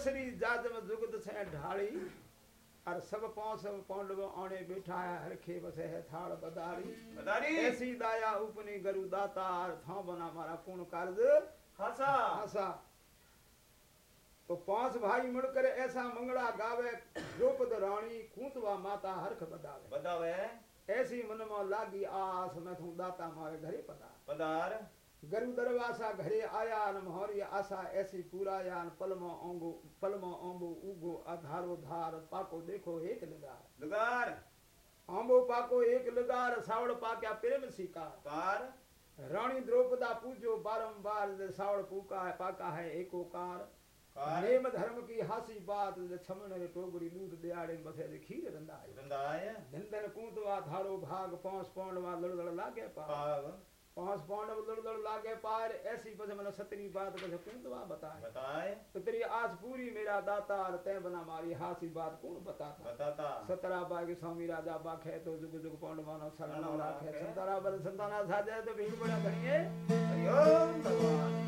जसरी जाजम जुगत से ढाली और सब पाँच सब पांडव आने बैठा है हरखे बसे है थाड़ बदारी बदारी ऐसी दाया उपनी गरु दाता और था बना मारा पूर्ण कार्य हंसा। आशा तो पाँच भाई मिलकर ऐसा मंगला गावे द्रौपद रानी कूंतवा माता हरख बदावे बतावे ऐसी मन में लागी आस मैं थू दाता मारे घरे पता पदार गरु दरवासा घरे आया न मोहरी आशा ऐसी पूरा यान पलमो ओंगो पलमो ओंबो उगो अधारो धार पाको देखो एक लगार लगार आंबो पाको एक लगार सावड़ पाक्या प्रेम सिकार। पार। रानी द्रौपदा पूजो बारंबार सावड़ पूका है पाका है एकोकार कार। नेम धर्म की हासी बात छमण रे टोगरी दूध दयाड़े रे खीर रंदाय रंदाय धन कुंतवा धारो भाग पाँच पांडवा लड़ लड़ लागे पाव। पाँच पांडव लड़ लड़ लागे पार ऐसी बस मन सतरी बात बस कुंतवा बताए? बताए। तो तेरी आस पूरी मेरा दातार तय बना मारी हासी बात कौन बताता? बताता। सतरा बाग स्वामी राजा बाखे तो जुग जुग पांडवानो शरण शरण राखे राखे। संतारा बल संताना साजे तो भीड़ बड़ा धनिए हरिओम भगवान।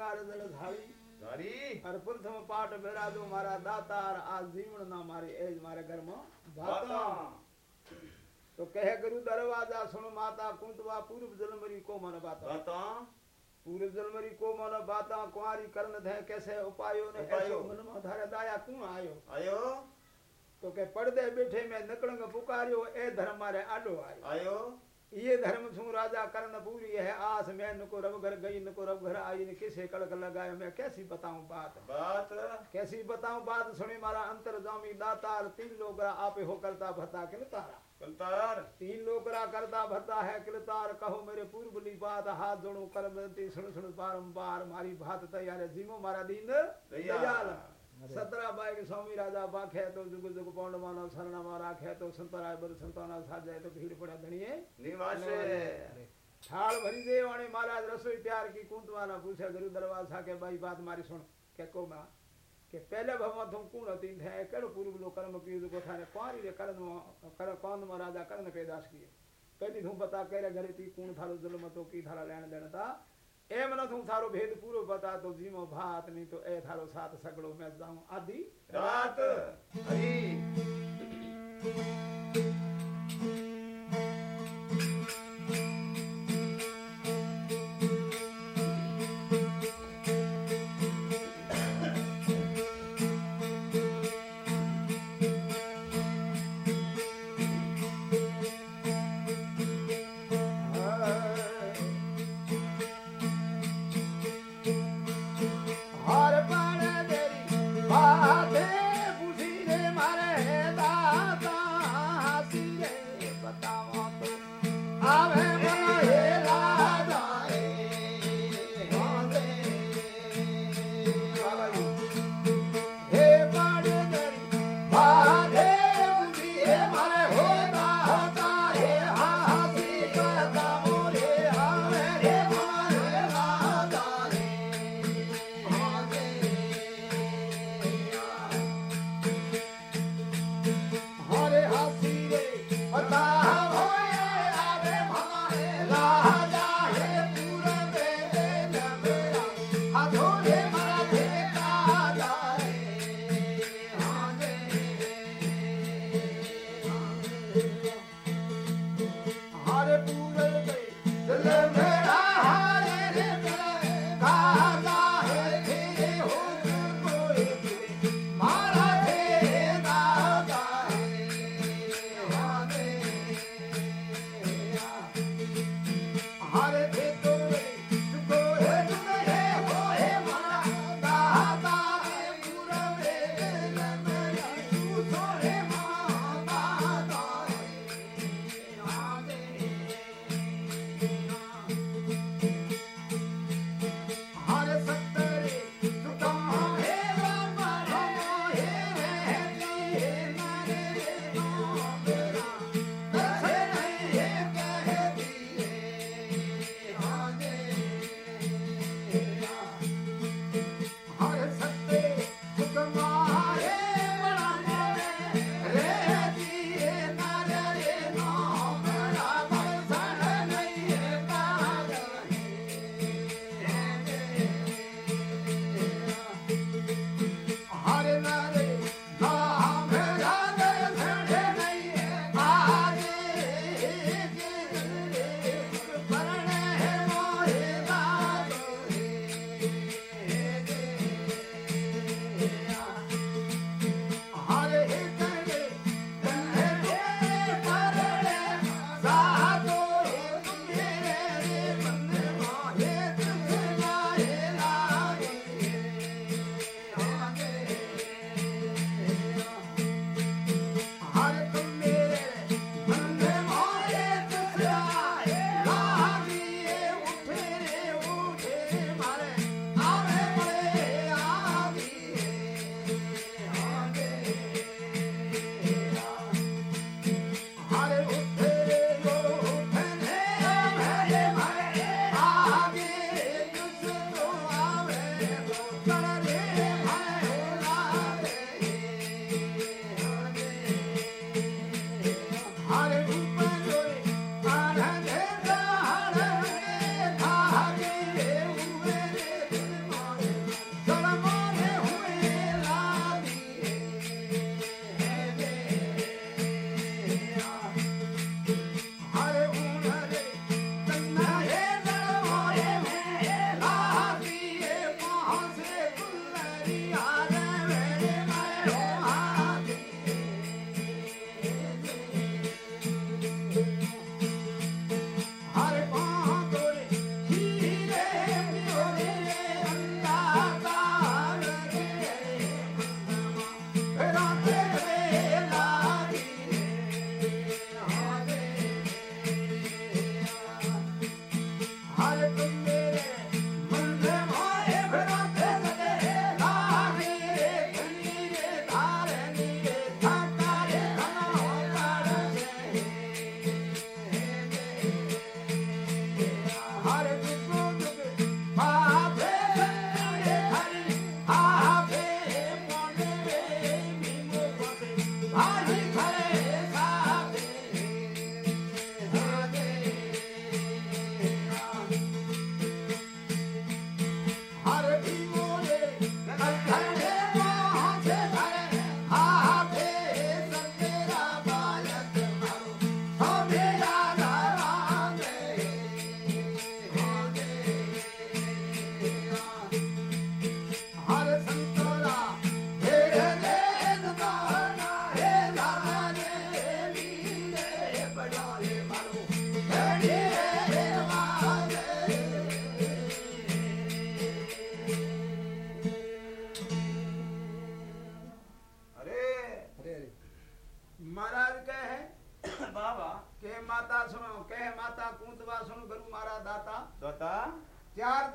मेली है गंगा जल थाली थाली और प्रथम पाठ बेरा जो मारा दातार आज जीवन ना मारे एज मारे घर में भाता तो कहे गुरु दरवाजा सुन माता कुंतवा पूर्व जलमरी को मन बाता बाता पूर्व जलमरी को मन बाता कुंवारी करण थे कैसे उपायो ने उपायो। ऐसो मन में धारे दाया कौन आयो आयो तो के પડદે બેઠે મેં નકળંગ પુકાર્યો એ ધર્મ મારે આડો આવ્યો आयो ये धर्म छू राजा कर्ण पूरी है आस मैं नको रब घर गई नको रब घर आई ने किसे कड़क लगाया मैं कैसी बताऊँ बात? बात? कैसी बताऊँ बात? सुनी मारा अंतर जामी दातार तीन लोग आपे हो करता भता किल तारा? कंतार तीन लोकरा करता भरता है किलतार कहो मेरे पूर्व ली बात हाथ जोड़ो कर सुन सुन बारंबार मारी बात तैयार जीवो मारा दीन दयाल। सतरा बाइक स्वामी राजा बाख है तो जुग जुग पौंड मानो सरना मारा है तो संतराय बर संताना सा जाए तो भीड़ पड़ा धनिए। निवास थाल भरी दे वाणी महाराज रसोई प्यार की कूंतवाना पूछे गुरु दरबार सा के भाई बात मारी सुन। के को माँ के पहले भवा तुम कूण अतीन है कड़ो पूर्व लो कर्म की जो गोठा ने पारी रे करण कर कौन महाराजा करण पैदाश किए। पहली धूम बता कह रहे घरे ती कूण थारो जुल्म तो की थारा लेन देना था ए न थारो भेद पूरो बता दो जीमो भात नहीं तो ए थारो साथ सगड़ो में जाऊँ आदि रात हरी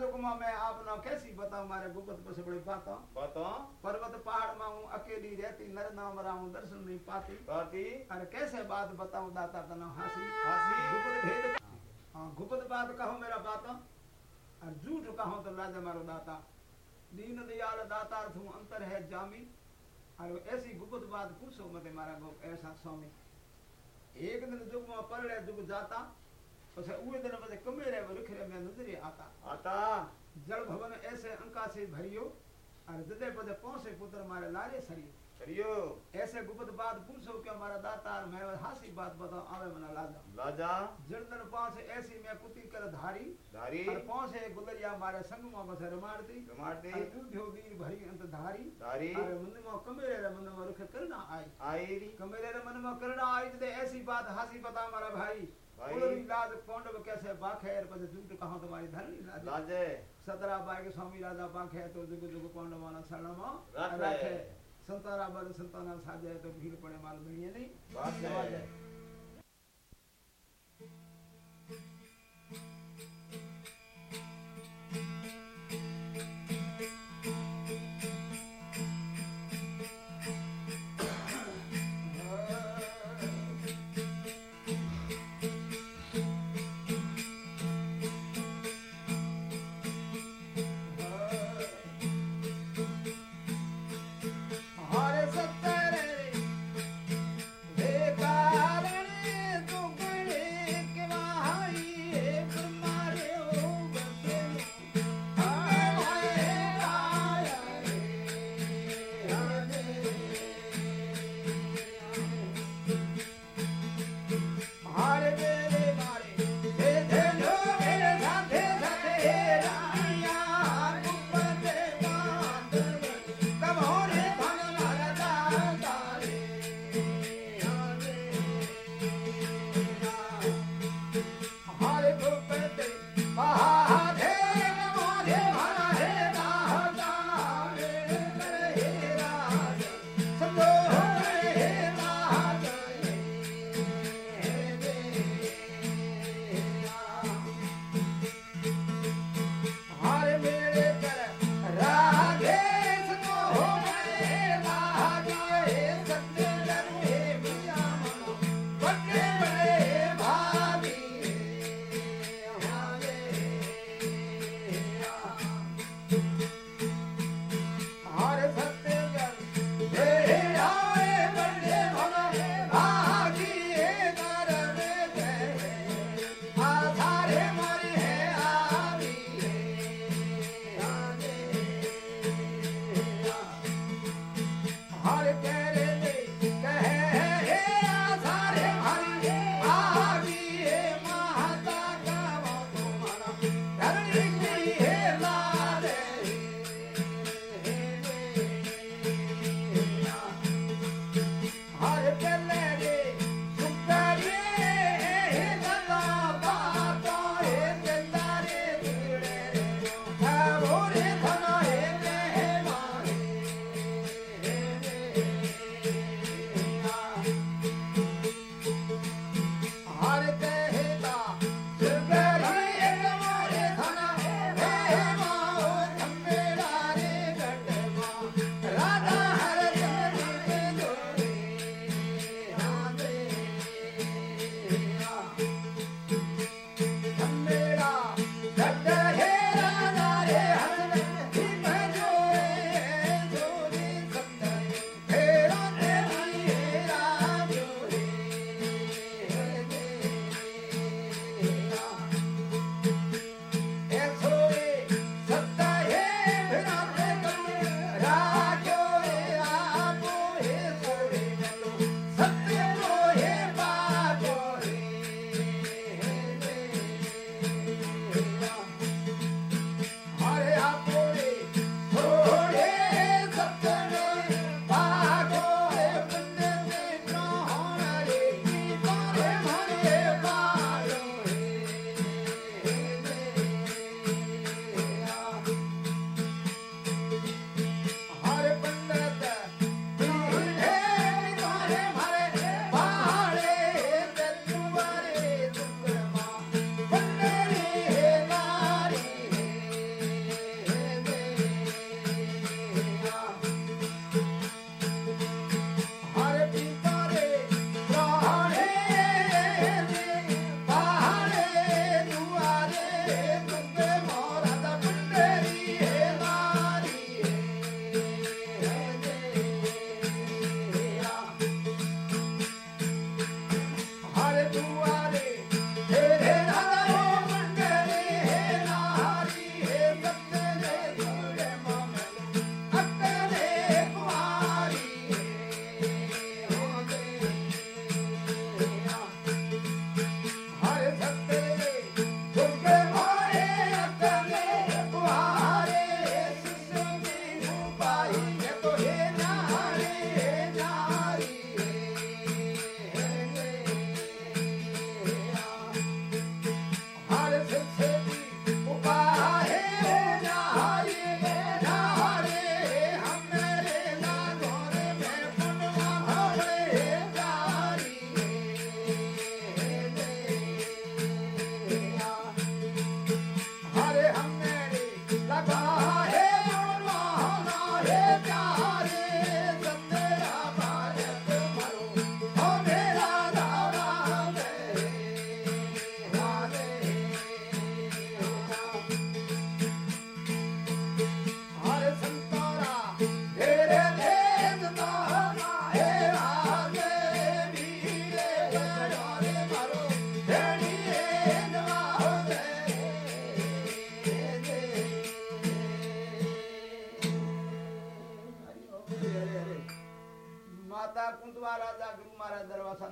जुगमा मैं आपना कैसी बताऊँ? मारे गुपत पर से बड़ी बातों बातों पर्वत पहाड़ में हूँ अकेली रहती नर नाम राहूं दर्शन नहीं पाती। बाती अरे कैसे बात बताऊँ दाता तना हँसी? हासी? गुपत भेद हाँ गुपत बात कहो मेरा बाता? और झूठ कहो तो लाज मारो दाता। दीन दयाल दातार तू अंतर है जामी। और ऐसी गुपत बात पूछो मते मारा ऐसा स्वामी। एक दिन जुग में पड़े जुग जाता। अच्छा उहे दिन बजे कमेरे में रखरे में नजरे आता आता जल भवन ऐसे अंका से भरियो और जदे बजे पहुँचे पुत्र मारे लारे सरियो सरियो ऐसे गुप्त बात पूछो कि हमारा दाता मैं हासी बात बताओ आवे मना लाजा लाजा जड़दन पहुँचे ऐसी मैं कुति कर धारी धारी और पहुँचे गुलरिया मारे संग में बसे रमाड़ दी रमाड़ दी दुभ्यो वीर भरी अंत धारी धारी अरे मन में कमेरे रे मन में रुख करना आई आई कमेरे रे मन में करना आई जदे ऐसी बात हासी बता हमारा भाई लाज पौंडव कैसे बाखेर पर झूठ कहा तुम्हारी धन लाज लाजे सतरा बाग स्वामी राजा पाखे तो जुग जुग पौंडवाना शरण शरणम। राखे। संतारा बल संताना साजे तो भीड़ पड़े माल मिलिए नहीं। बात है।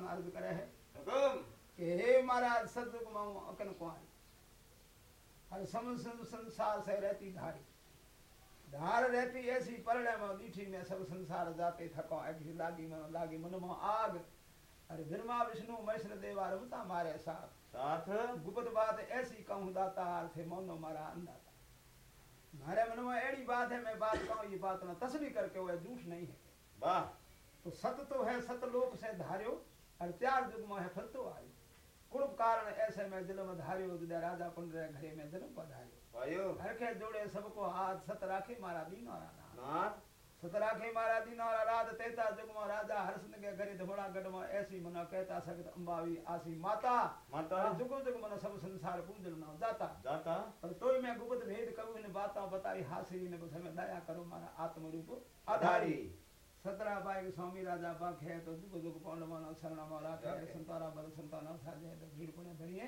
अर्ज़ करे है। कि हे महाराज सतयुग माऊ अकन कुआरी हर सम सम संसार से रहती धारी। धार रहती ऐसी परड़े में दीठी में सब संसार जाते थको ऐसी लागी मन लागी मन में आग। अरे ब्रह्मा विष्णु महेश्वर देवा रमता मारे साथ। साथ? गुप्त बात ऐसी कहूँ दाता थे मौनो मारा अंदाता मारे मन में एड़ी बात है मैं बात कहूँ ये बात ना तस्वीर करके वो झूठ नहीं है। वाह। तो सत तो है सतलोक से धार्यो और चार युग में फल तो आयो। कुरूप कारण ऐसे में जन्म धार्यो जुदे राजा पुंड रे घरे में दिल पधार्यो। वायु हरखे जोड़े सबको हाथ सत राखे मारा दीन और नाथ? सत राखे मारा दीन और रात तेता जुग में राजा हर्षन के घरे धोड़ा गढ़ में ऐसी मना कहता सकत अंबावी आसी माता। माता? जुगो जुग मन सब संसार पूजन न जाता। दाता पर तोय मैं गुप्त भेद कबू ने बाता बताई हासिरी ने बस में दया करो मारा आत्म रूप आधारी। सतरा बाई स्वामी राजा बाग है तो दुख दुख पांडवाना शरण मारा है संतारा बल संतान साजे तो भीड़ पुण्य धरिए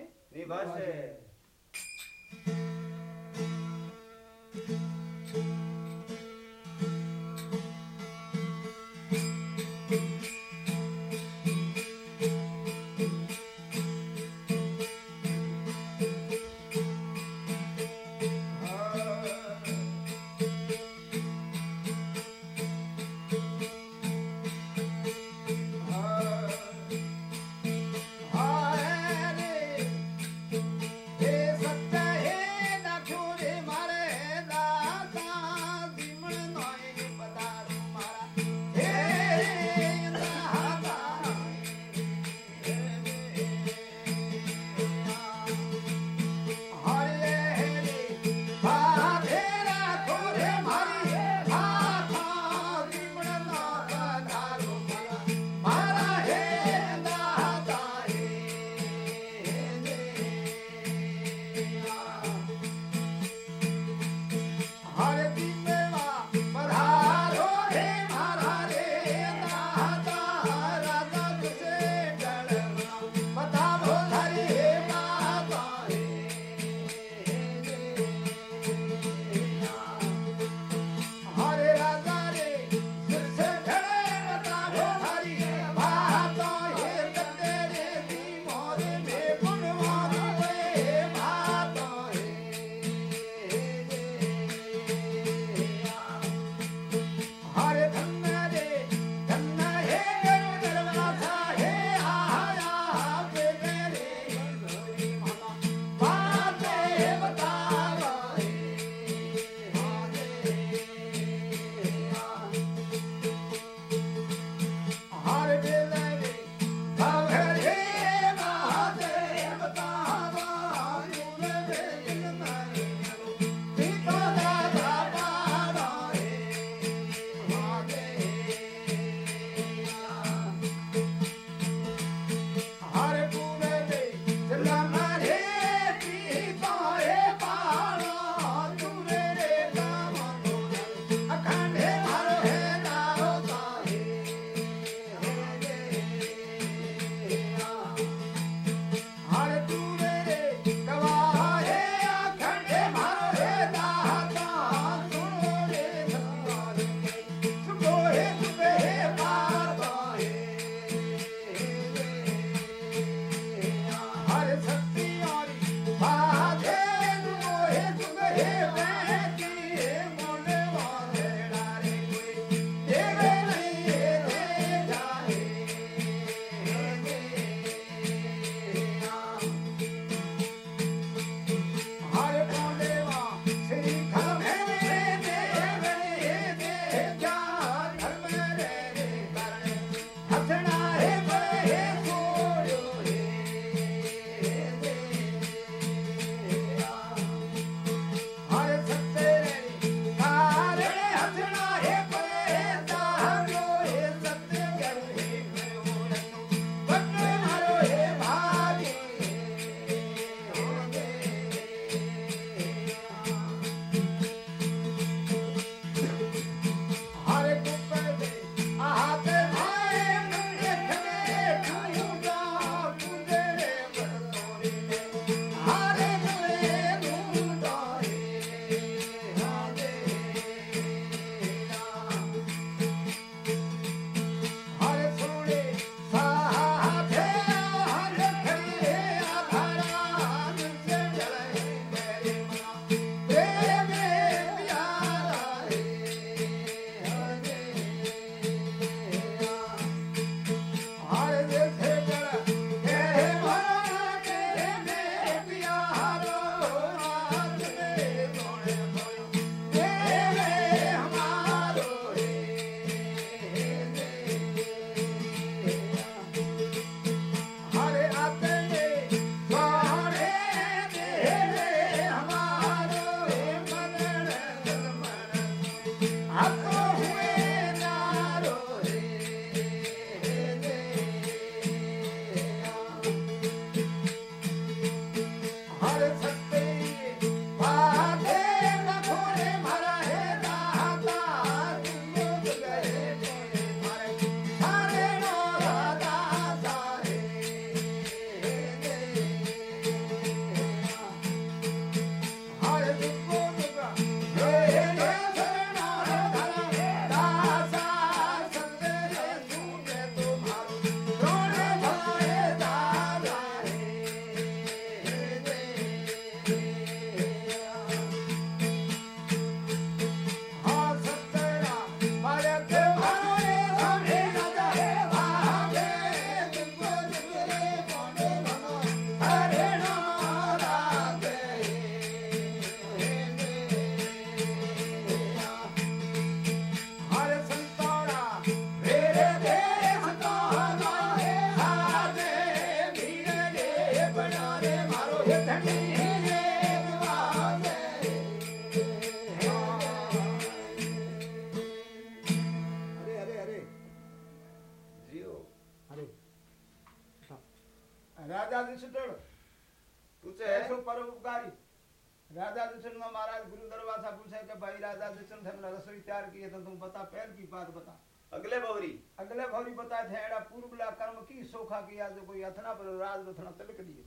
बता पहल की बात बता। अगले बवरी अगले भौरी बताए थे एड़ा पूर्वला कर्म की सोखा किया जो कोई अथना पर राज रथना तिलक दिए।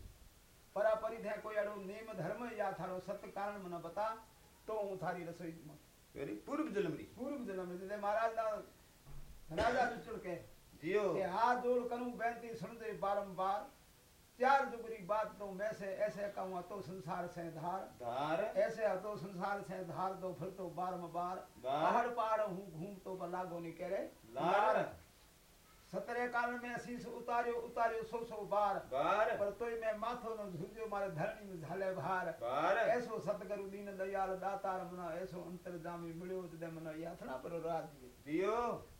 परापरी थे कोई अड़ो नेम धर्म या थारो सत्य कारण मना बता तो हूँ थारी रसोई में पूर्व जलमरी पूर्व जन्म जैसे महाराज ना राजा दुष्ण के जियो। कि हाथ जोड़ करूँ बेनती सुन दे बारंबार। चार दुगरी बात तो मैं से ऐसे कहूँ तो संसार से धार। धार। ऐसे तो संसार से धार दो फिर तो बार में बार। बार। पार हूँ घूम तो लागो नहीं करे। लार। सतरे काल में शीश उतारियो उतारियो सौ सौ बार। बार। पर तोय मैं माथो न झुंझो मारे धरणी में झाले भार। बार। ऐसो सतगुरु दीन दयाल दातार मना ऐसो अंतर जामी मिलियो जदे मना याथना पर राज दिए जियो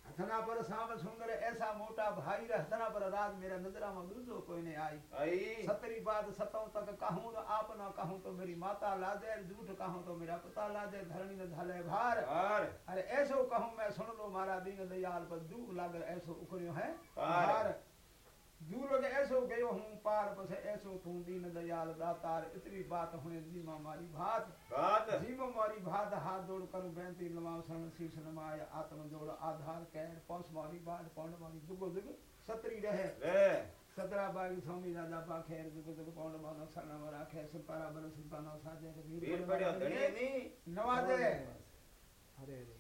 हथना पर साम सुंदर ऐसा मोटा भाई हथना पर राज मेरा नजरा में दूजो कोई नहीं आई। आई। सतरी बात सतों तक कहूँ तो आप ना कहूँ तो मेरी माता लाजे झूठ कहूँ तो मेरा पिता लाजे धरणी न झाले भार। अरे ऐसो कहूँ मैं सुन लो मारा दीन दयाल पर दूब लागर ऐसो उखड़ियो है। पार। पार दूर ऐसो गयो हूँ पार बस ऐसो तू दीन दयाल दातार। इतनी बात हुए जीमा मारी भात। बात जीवो मारी भात हाथ जोड़ करूँ बेनती नमाओ शरण शीश नमाय आत्म जोड़ आधार कैर पौस मारी बाट पौंड मारी जुगो जुग सतरी रहे। रे सतरा बागी स्वामी राजा पाखेर जुग जुग पौंड मानो शरण में राखे सुपारा बन सुपानो साजे वीर पड़ियो धणी नी। नवाजे हरे हरे।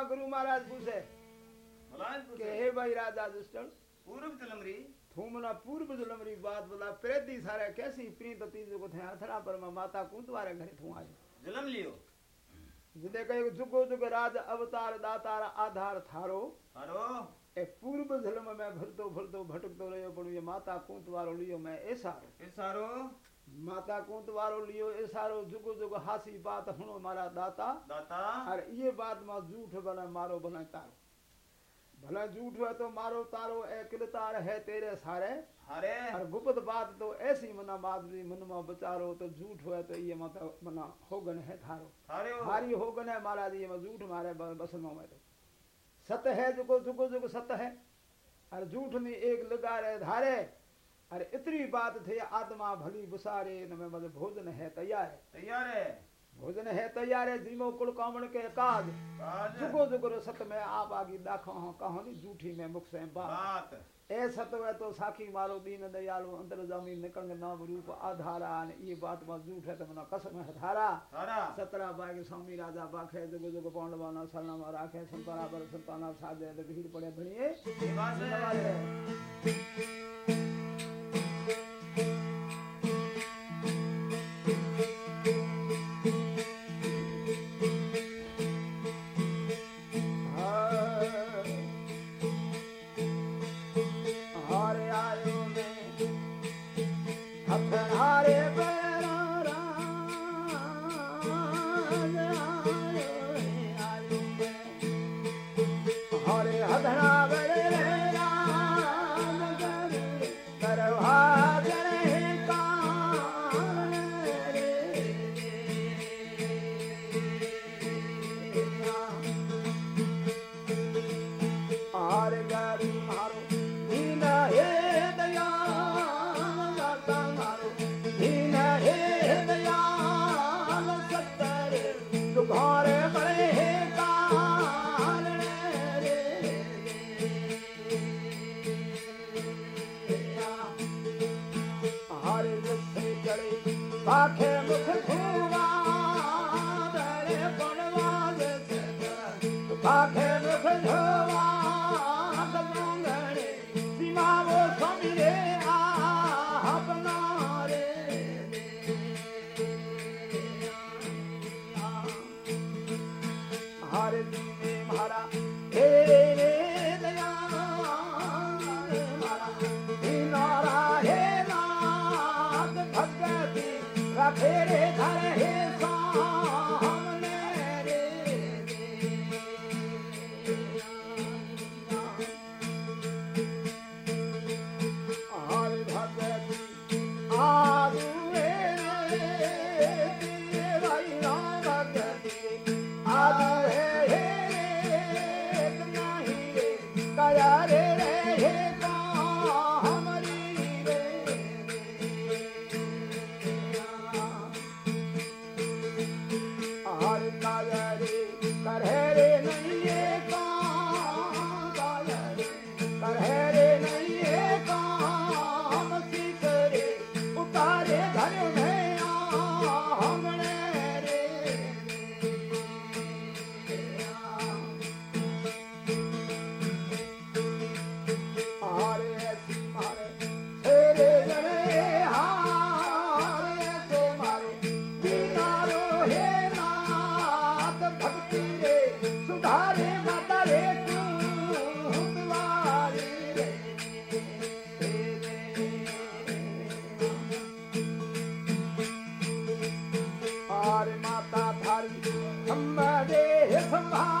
राजा दुष्टना गुरु महाराज पूछे મલાજ કે હે ભાઈ રાજા દુષ્ટન પૂર્વ તલમરી थूमना पूर्व जुलम री बात बोला प्रेती सारे कैसी प्रीत तीज को थे अथरा पर में माता कुंतवारे घरे थू आज જલમ લ્યો जिदे कहे जुगो जुग राज अवतार दातार आधार थारो હારો ए पूर्व जन्म में भरतो भरतो भटकतो रहो पण ये माता कुंतवारो लियो मैं ऐसारो माता कुंत वारो लियो ए सारो जुगो जुगो हासी बात हणो मारा दाता। दाता। और ये बात माँ झूठ बने मारो बने तारो। भला झूठ है तो मारो तारो एकल तार है तेरे सारे। हरे। और गुप्त बात तो ऐसी मना माधुरी मन में बचारो तो झूठ है तो ये माता तो मना होगन है थारो। हारी होगन है महाराज ये झूठ मारे बसन में तो सत है जुगो जुगो जुगो सत है। और झूठ में एक लगा रहे धारे अरे इतनी बात थे आत्मा भली बुसारे न में मत भोजन है तैयार। है तैयार? है भोजन है तैयार है जीवो कुल कामण के काज। जुगो जुगो सत में आप आगी दाखो हो कहानी जूठी में मुख से बात। ए सत वे तो साखी मारो दीन दयालु अंतर जामी निकंग नाम रूप आधारा ने ये बात में जूठ है तमना कसम है धारा। सतरा बाग स्वामी राजा बाखे जुगो जुगो पांडवाना सरना मा राखे संताना पर संताना साजे भीड़ पड़े भणिए दीने Brahma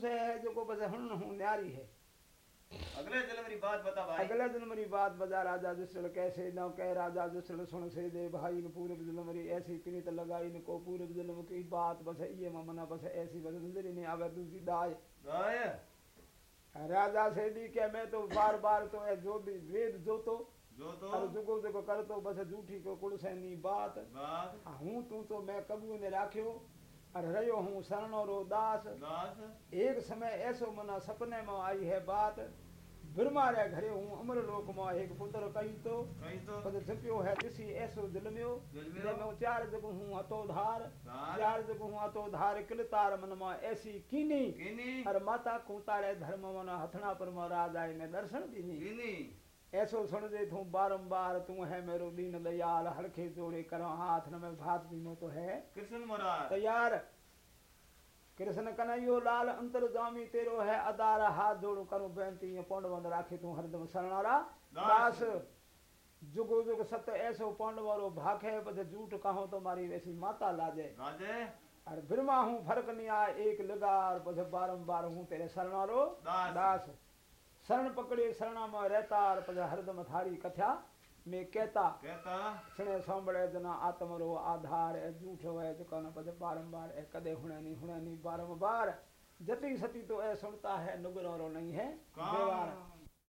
से है जो को बस हण हूँ न्यारी है। अगले जन्म री बात बता भाई। अगले जन्म री बात बता राजा जसल कैसे न कह राजा जसल सुन से दे भाई न पूर्व जन्म री ऐसी किनित लगाई न को पूर्व जन्म की बात बस ये मना बस ऐसी बस नजरी नहीं आवे दूसरी दाय। दाय। राजा दी के मैं तो बार बार तो है जो भी वेद जो तो जो तो। और जुगो जुगो कर तो बस झूठी को कुड़ से नी बात। बात। हाँ, हूँ तू तो मैं कबू ने राख्यो। रहो हूँ शरणो रो दास। एक समय ऐसो मना सपने में आई है बात। ब्रह्मा रे घरे हूँ अमर लोक में एक पुत्र कही तो। तो। पद जपियो है दिसी ऐसो जलम्यो जलम्यो। चार जग हूँ हतो धार। चार जग हूँ हतो धार। किल तार मन में ऐसी कीनी। और माता कुतारे धर्म मन हथना पर में राजा ने दर्शन दीनी ऐसो सुन दे तू बारंबार तू है मेरो दीन दयाल हरखे जोड़े करो हाथ न में भात दीनो तो है। कृष्ण महाराज। तैयार। कृष्ण कन्हैयो लाल अंतर जामी तेरो है अदार हाथ जोड़ो करो बेनती ये पौंड बंद राखे तू हरदम शरणारा। दास दास। जुगो जुग सत्य ऐसो पौंड वारो भाखे पद झूठ कहो तो मारी वैसी माता लाजे। राजे और बिरमा हूँ फ़र्क नहीं आए एक लगार पद बारंबार हूँ तेरे शरणारो। दास। दास। शरण पकड़े शरणा में रहता और पद हरदम थारी कथा। में कहता कहता सुने सांभळे जना आत्मरो आधार है झूठ है जो कहना पद बारंबार है कदे हुणे नहीं हुणे नहीं बारंबार। जति सती तो ऐ सुनता है नुगरो नहीं है व्यवहार